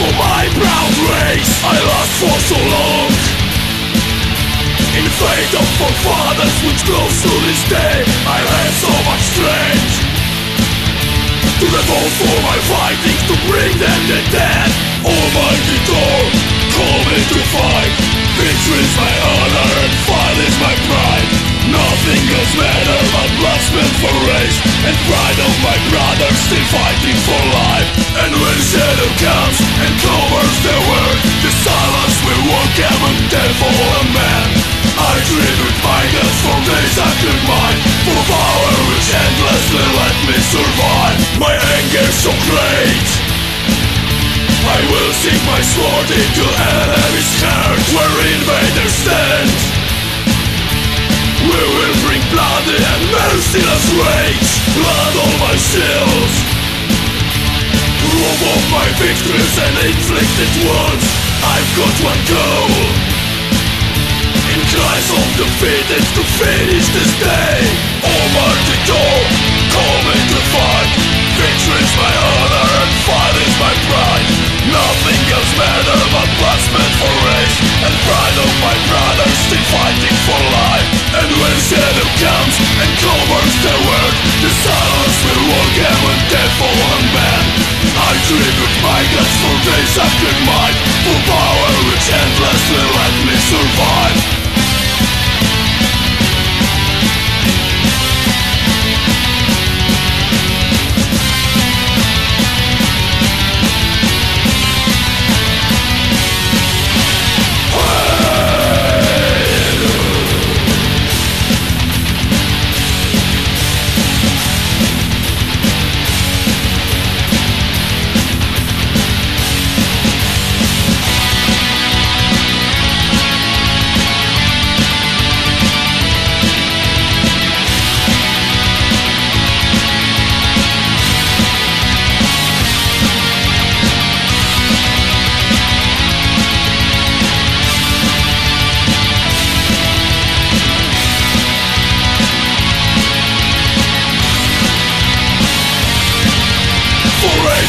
for my proud race. I lost for so long. In fate of forefathers which grows to this day I have so much strength To devote for my fighting To bring them the death. Almighty Thor Call me to fight. Victory is my honor and fight is my pride. Nothing else matter but blood spent for race And pride of my brothers still fighting for life survive My anger so great. I will sink my sword into enemy's heart Where invaders stand. We will bring blood and merciless rage Blood on my shield. Rob of my victories and inflicted wounds I've got one goal. In cries of defeated to finish this day Almighty Thor, call for one man. I tribute my guts for days I could mine For power which endlessly let me survive